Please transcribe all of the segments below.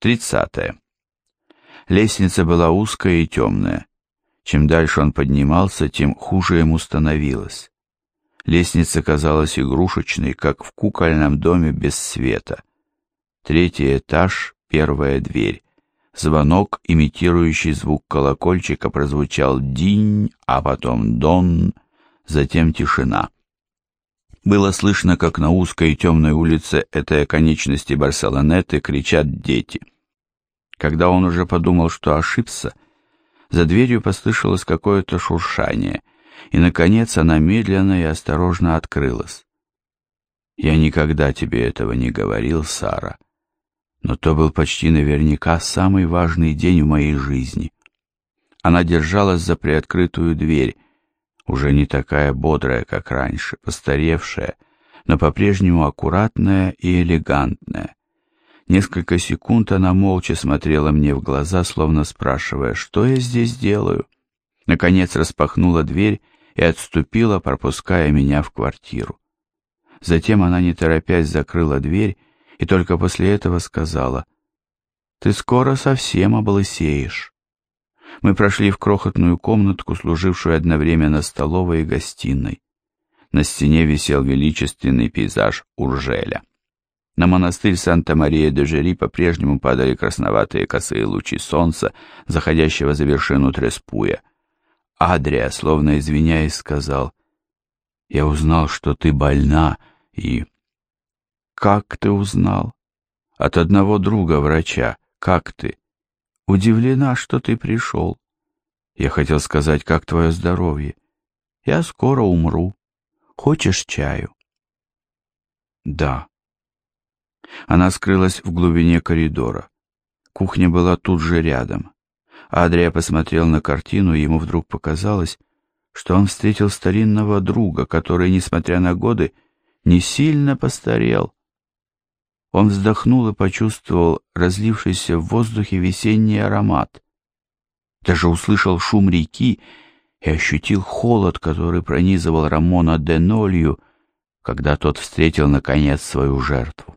Тридцатое. Лестница была узкая и темная. Чем дальше он поднимался, тем хуже ему становилось. Лестница казалась игрушечной, как в кукольном доме без света. Третий этаж, первая дверь. Звонок, имитирующий звук колокольчика, прозвучал динь, а потом дон, затем тишина. Было слышно, как на узкой и темной улице этой оконечности Барселонеты кричат дети. Когда он уже подумал, что ошибся, за дверью послышалось какое-то шуршание, и, наконец, она медленно и осторожно открылась. «Я никогда тебе этого не говорил, Сара, но то был почти наверняка самый важный день в моей жизни». Она держалась за приоткрытую дверь, уже не такая бодрая, как раньше, постаревшая, но по-прежнему аккуратная и элегантная. Несколько секунд она молча смотрела мне в глаза, словно спрашивая, что я здесь делаю. Наконец распахнула дверь и отступила, пропуская меня в квартиру. Затем она, не торопясь, закрыла дверь и только после этого сказала, «Ты скоро совсем облысеешь». Мы прошли в крохотную комнатку, служившую одновременно столовой и гостиной. На стене висел величественный пейзаж Уржеля. На монастырь Санта-Мария-де-Жери по-прежнему падали красноватые косые лучи солнца, заходящего за вершину Треспуя. Адрия, словно извиняясь, сказал, «Я узнал, что ты больна, и...» «Как ты узнал?» «От одного друга врача. Как ты?» Удивлена, что ты пришел. Я хотел сказать, как твое здоровье. Я скоро умру. Хочешь чаю? Да. Она скрылась в глубине коридора. Кухня была тут же рядом. Адрия посмотрел на картину, и ему вдруг показалось, что он встретил старинного друга, который, несмотря на годы, не сильно постарел, он вздохнул и почувствовал разлившийся в воздухе весенний аромат. Даже услышал шум реки и ощутил холод, который пронизывал Рамона де Нолью, когда тот встретил, наконец, свою жертву.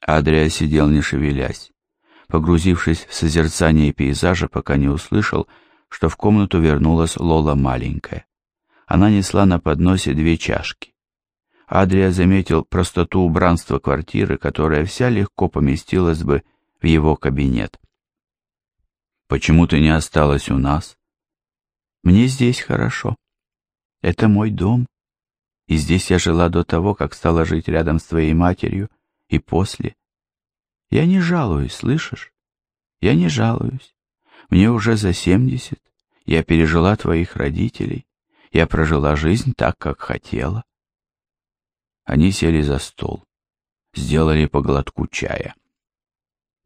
Адрия сидел не шевелясь, погрузившись в созерцание пейзажа, пока не услышал, что в комнату вернулась Лола маленькая. Она несла на подносе две чашки. Адрия заметил простоту убранства квартиры, которая вся легко поместилась бы в его кабинет. «Почему ты не осталась у нас?» «Мне здесь хорошо. Это мой дом, и здесь я жила до того, как стала жить рядом с твоей матерью, и после. Я не жалуюсь, слышишь? Я не жалуюсь. Мне уже за семьдесят, я пережила твоих родителей, я прожила жизнь так, как хотела». Они сели за стол, сделали по глотку чая.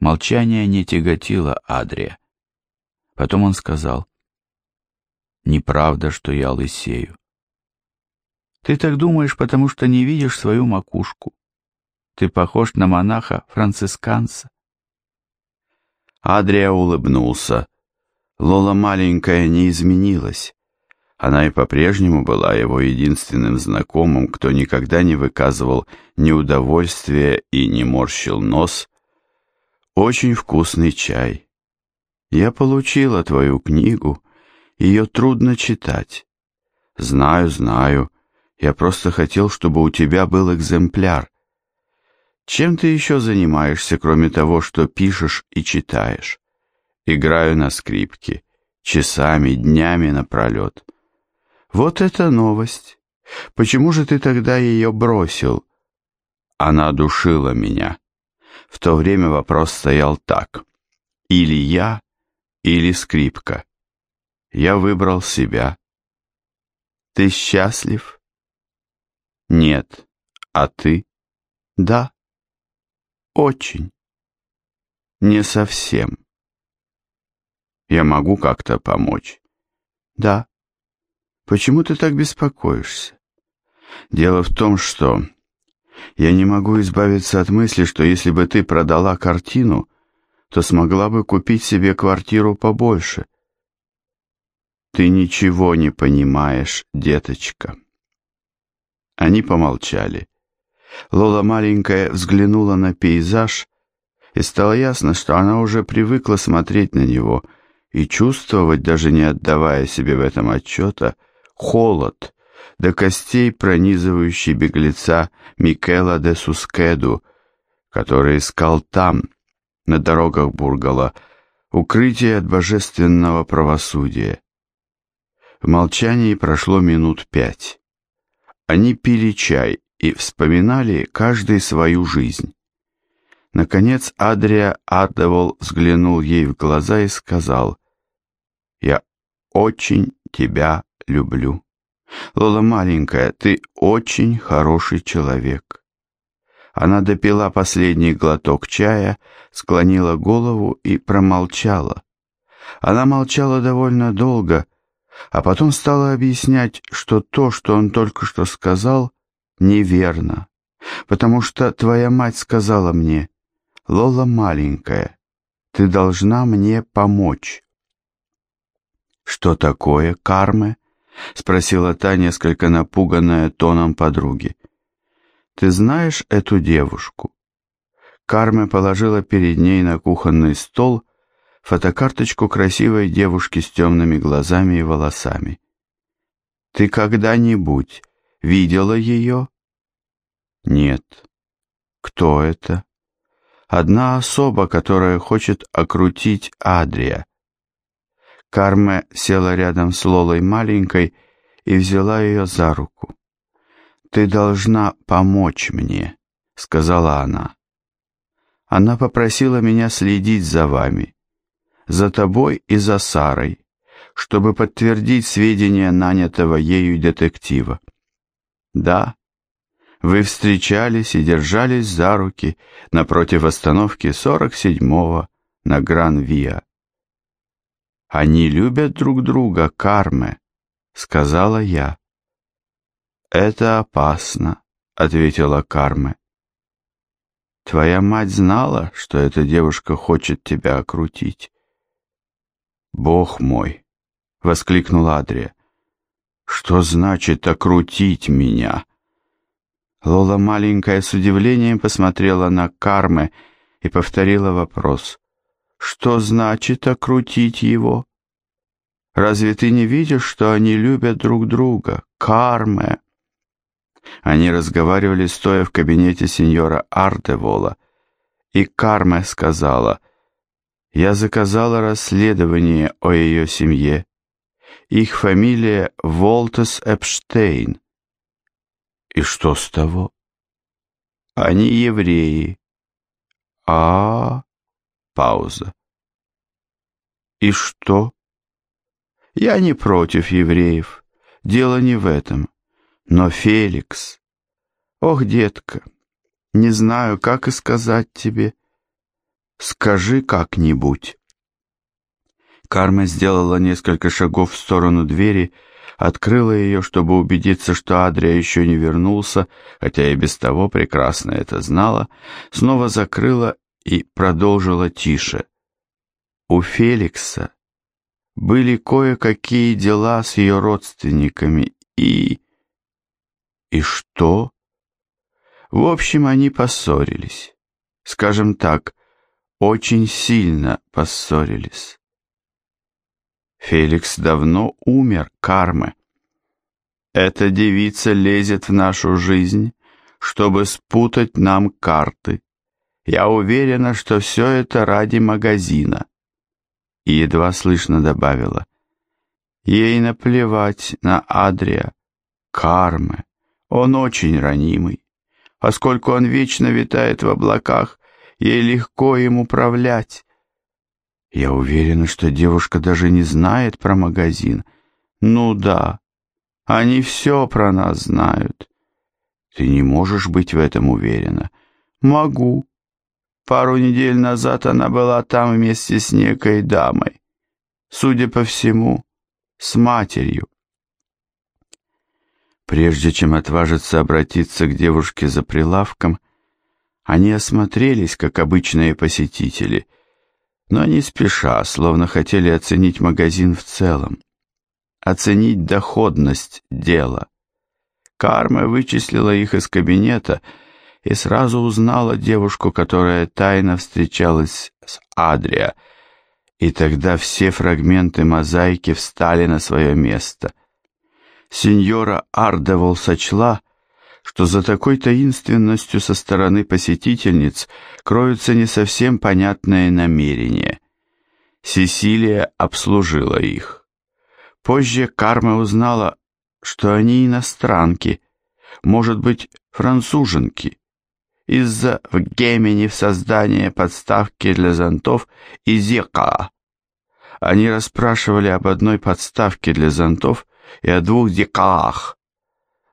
Молчание не тяготило Адрия. Потом он сказал, «Неправда, что я лысею. Ты так думаешь, потому что не видишь свою макушку. Ты похож на монаха-францисканца». Адрия улыбнулся. Лола маленькая не изменилась. Она и по-прежнему была его единственным знакомым, кто никогда не выказывал неудовольствия и не морщил нос. Очень вкусный чай. Я получила твою книгу, ее трудно читать. Знаю, знаю. Я просто хотел, чтобы у тебя был экземпляр. Чем ты еще занимаешься, кроме того, что пишешь и читаешь? Играю на скрипке, часами, днями напролет. Вот это новость. Почему же ты тогда ее бросил? Она душила меня. В то время вопрос стоял так. Или я, или скрипка. Я выбрал себя. Ты счастлив? Нет. А ты? Да. Очень. Не совсем. Я могу как-то помочь? Да. Почему ты так беспокоишься? Дело в том, что я не могу избавиться от мысли, что если бы ты продала картину, то смогла бы купить себе квартиру побольше. Ты ничего не понимаешь, деточка. Они помолчали. Лола маленькая взглянула на пейзаж и стало ясно, что она уже привыкла смотреть на него и чувствовать, даже не отдавая себе в этом отчета, холод, до костей пронизывающий беглеца Микела де Сускеду, который искал там, на дорогах Бургала, укрытие от божественного правосудия. В молчании прошло минут пять. Они пили чай и вспоминали каждый свою жизнь. Наконец Адрия Ардевол взглянул ей в глаза и сказал, «Я очень тебя люблю. Лола маленькая, ты очень хороший человек». Она допила последний глоток чая, склонила голову и промолчала. Она молчала довольно долго, а потом стала объяснять, что то, что он только что сказал, неверно, потому что твоя мать сказала мне, «Лола маленькая, ты должна мне помочь». «Что такое, Карме?» — спросила та, несколько напуганная тоном подруги. «Ты знаешь эту девушку?» Карме положила перед ней на кухонный стол фотокарточку красивой девушки с темными глазами и волосами. «Ты когда-нибудь видела ее?» «Нет». «Кто это?» «Одна особа, которая хочет окрутить Адрия». Карме села рядом с Лолой маленькой и взяла ее за руку. «Ты должна помочь мне», — сказала она. Она попросила меня следить за вами за тобой и за Сарой, чтобы подтвердить сведения нанятого ею детектива. Да, вы встречались и держались за руки напротив остановки 47-го на Гран-Виа. Они любят друг друга, Карме, сказала я. Это опасно, ответила Карме. Твоя мать знала, что эта девушка хочет тебя окрутить. «Бог мой!» — воскликнула Адрия. «Что значит окрутить меня?» Лола маленькая с удивлением посмотрела на Карме и повторила вопрос. «Что значит окрутить его?» «Разве ты не видишь, что они любят друг друга? Карме!» Они разговаривали, стоя в кабинете сеньора Артевола, и Карме сказала — я заказала расследование о ее семье. Их фамилия Волтес Эпштейн. И что с того? Они евреи. А, -а, -а пауза. И что? Я не против евреев. Дело не в этом. Но Феликс... Ох, детка, не знаю, как и сказать тебе. Скажи как-нибудь. Карма сделала несколько шагов в сторону двери, открыла ее, чтобы убедиться, что Адрия еще не вернулся, хотя и без того прекрасно это знала, снова закрыла и продолжила тише. У Феликса были кое-какие дела с ее родственниками и... И что? В общем, они поссорились. Скажем так, очень сильно поссорились. Феликс давно умер, Карме. Эта девица лезет в нашу жизнь, чтобы спутать нам карты. Я уверена, что все это ради магазина. И едва слышно добавила. Ей наплевать на Адрия, Карме. Он очень ранимый. Поскольку он вечно витает в облаках, Ей легко им управлять. Я уверена, что девушка даже не знает про магазин. Ну да, они все про нас знают. Ты не можешь быть в этом уверена. Могу. Пару недель назад она была там вместе с некой дамой. Судя по всему, с матерью. Прежде чем отважиться обратиться к девушке за прилавком, они осмотрелись, как обычные посетители, но не спеша, словно хотели оценить магазин в целом, оценить доходность дела. Карма вычислила их из кабинета и сразу узнала девушку, которая тайно встречалась с Адриа, и тогда все фрагменты мозаики встали на свое место. Сеньора Ардевол сочла, что за такой таинственностью со стороны посетительниц кроются не совсем понятные намерения. Сесилия обслужила их. Позже Карма узнала, что они иностранки, может быть, француженки, из-за в Гемени в создание подставки для зонтов из Ека. Они расспрашивали об одной подставке для зонтов и о двух декаах,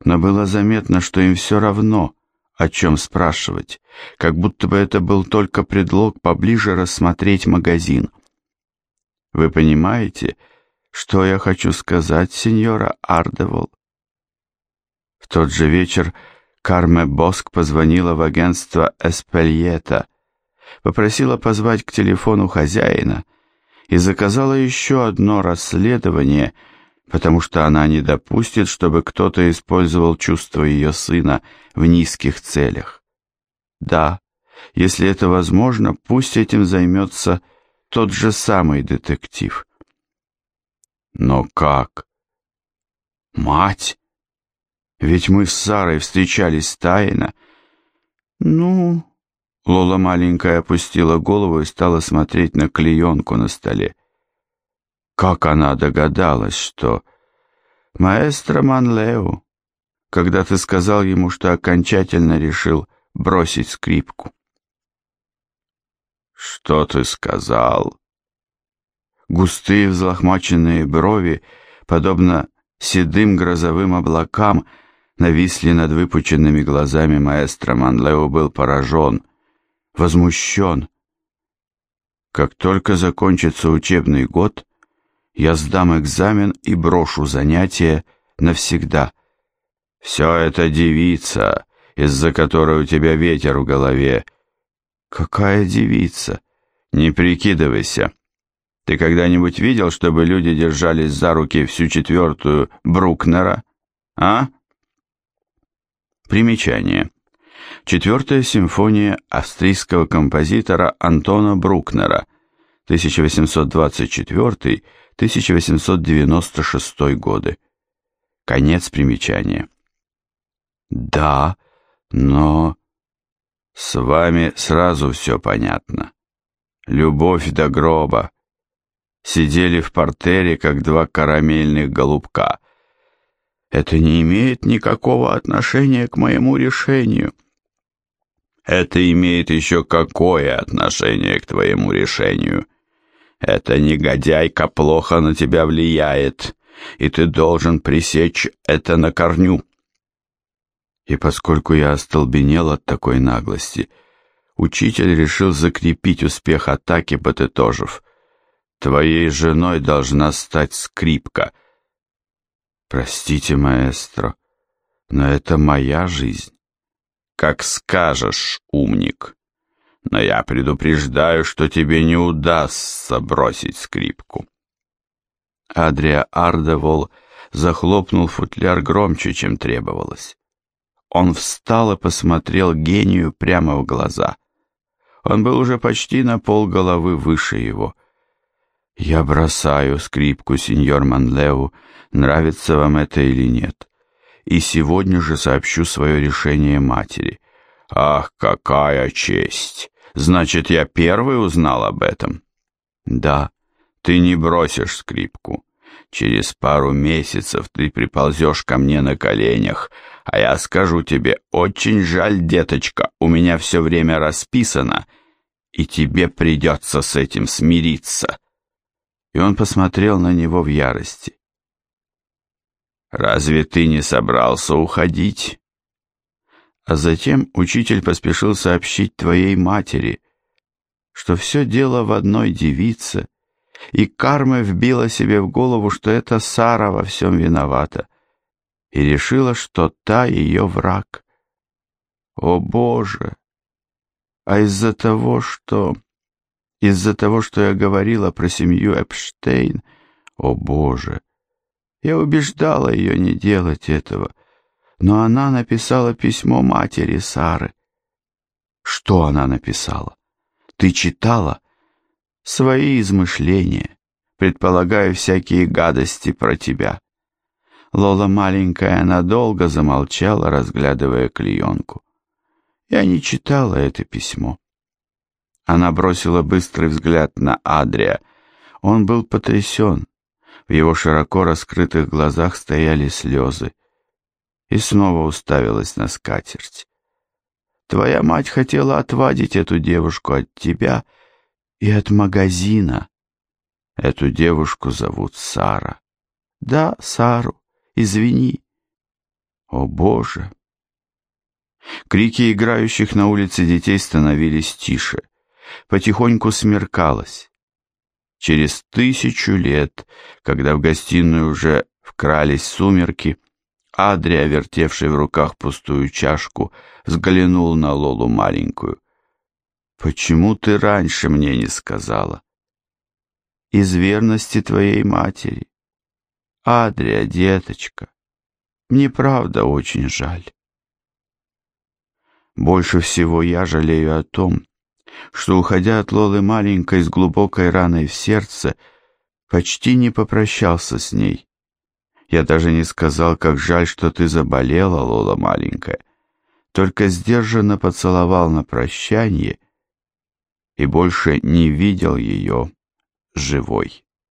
но было заметно, что им все равно, о чем спрашивать, как будто бы это был только предлог поближе рассмотреть магазин. Вы понимаете, что я хочу сказать, сеньора Ардевол? В тот же вечер Карме Боск позвонила в агентство Эспельета, попросила позвать к телефону хозяина и заказала еще одно расследование, потому что она не допустит, чтобы кто-то использовал чувства ее сына в низких целях. Да, если это возможно, пусть этим займется тот же самый детектив. Но как? Мать? Ведь мы с Сарой встречались тайно. Ну, Лола маленькая опустила голову и стала смотреть на клеенку на столе. Как она догадалась, что... Маэстро Манлео, когда ты сказал ему, что окончательно решил бросить скрипку. Что ты сказал? Густые взлохмаченные брови, подобно седым грозовым облакам, нависли над выпученными глазами маэстро Манлео был поражен, возмущен. Как только закончится учебный год, я сдам экзамен и брошу занятия навсегда. Все это девица, из-за которой у тебя ветер в голове. Какая девица? Не прикидывайся. Ты когда-нибудь видел, чтобы люди держались за руки всю четвертую Брукнера? А? Примечание. Четвертая симфония австрийского композитора Антона Брукнера, 1824-1896 годы. Конец примечания. Да, но... С вами сразу все понятно. Любовь до гроба. Сидели в портере, как два карамельных голубка. Это не имеет никакого отношения к моему решению. Это имеет еще какое отношение к твоему решению? Эта негодяйка плохо на тебя влияет, и ты должен пресечь это на корню. И поскольку я остолбенел от такой наглости, учитель решил закрепить успех атаки, подытожив. «Твоей женой должна стать скрипка». «Простите, маэстро, но это моя жизнь». «Как скажешь, умник. Но я предупреждаю, что тебе не удастся бросить скрипку». Адрия Ардевол захлопнул футляр громче, чем требовалось. Он встал и посмотрел гению прямо в глаза. Он был уже почти на пол головы выше его. «Я бросаю скрипку, сеньор Манлеу, нравится вам это или нет и сегодня же сообщу свое решение матери. Ах, какая честь! Значит, я первый узнал об этом? Да, ты не бросишь скрипку. Через пару месяцев ты приползешь ко мне на коленях, а я скажу тебе, очень жаль, деточка, у меня все время расписано, и тебе придется с этим смириться. И он посмотрел на него в ярости. «Разве ты не собрался уходить?» А затем учитель поспешил сообщить твоей матери, что все дело в одной девице, и карма вбила себе в голову, что это Сара во всем виновата, и решила, что та ее враг. О, Боже! А из-за того, что... Из-за того, что я говорила про семью Эпштейн, о, Боже! Я убеждала ее не делать этого, но она написала письмо матери Сары. Что она написала? Ты читала? Свои измышления. Предполагаю всякие гадости про тебя. Лола маленькая надолго замолчала, разглядывая клеенку. Я не читала это письмо. Она бросила быстрый взгляд на Адрия. Он был потрясен. В его широко раскрытых глазах стояли слезы. И снова уставилась на скатерть. Твоя мать хотела отвадить эту девушку от тебя и от магазина. Эту девушку зовут Сара. Да, Сару, извини. О, Боже! Крики играющих на улице детей становились тише. Потихоньку смеркалось. Через тысячу лет, когда в гостиную уже вкрались сумерки, Адрия, вертевший в руках пустую чашку, взглянул на Лолу маленькую. «Почему ты раньше мне не сказала?» «Из верности твоей матери. Адрия, деточка, мне правда очень жаль». Больше всего я жалею о том, что, уходя от Лолы маленькой с глубокой раной в сердце, почти не попрощался с ней. Я даже не сказал, как жаль, что ты заболела, Лола маленькая. Только сдержанно поцеловал на прощание и больше не видел ее живой.